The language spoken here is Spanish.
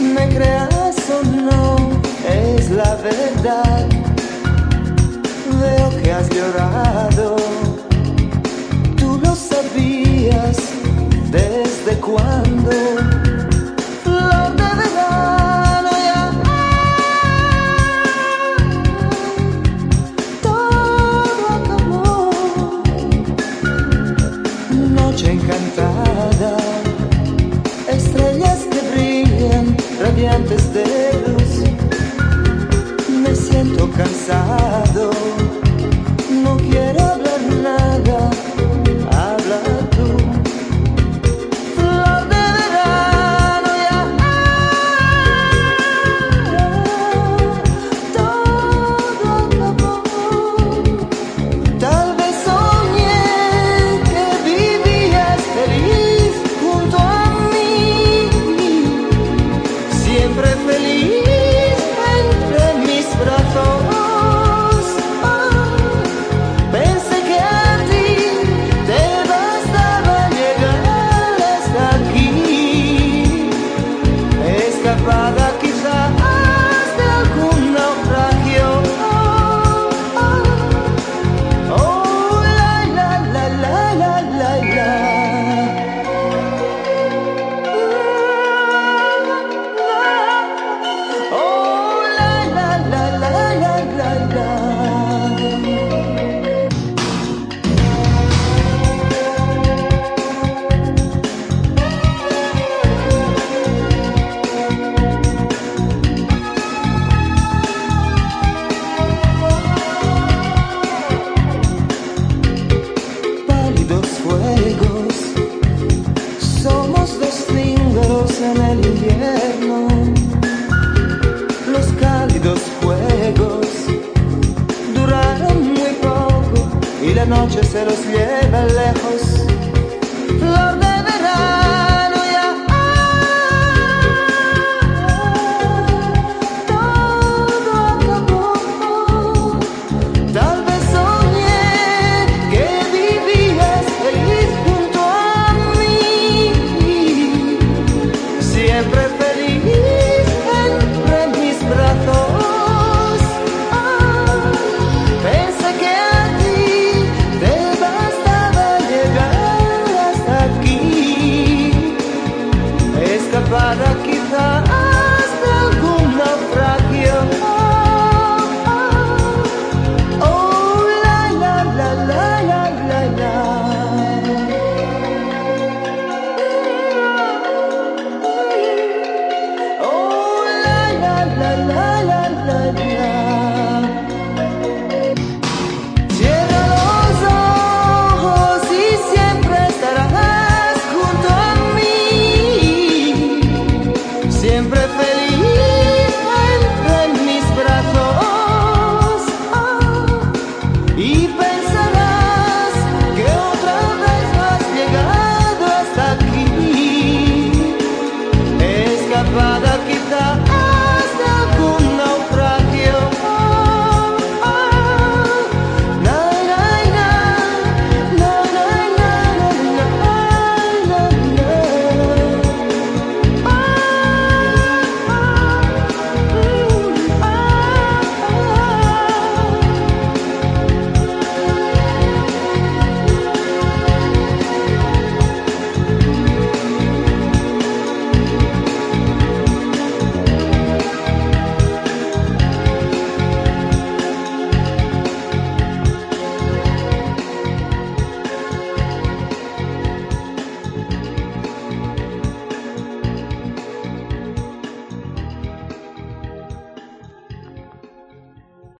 me creas o no, es la verdad. Veo que has llorado, tú lo sabías desde cuando. De todo acabó. Noche encantada. Estrellas que brillan, radiantes de luz. Me siento cansado. En el invierno. Los cálidos fuegos duraron muy poco y la noche se los lleva lejos. La, la.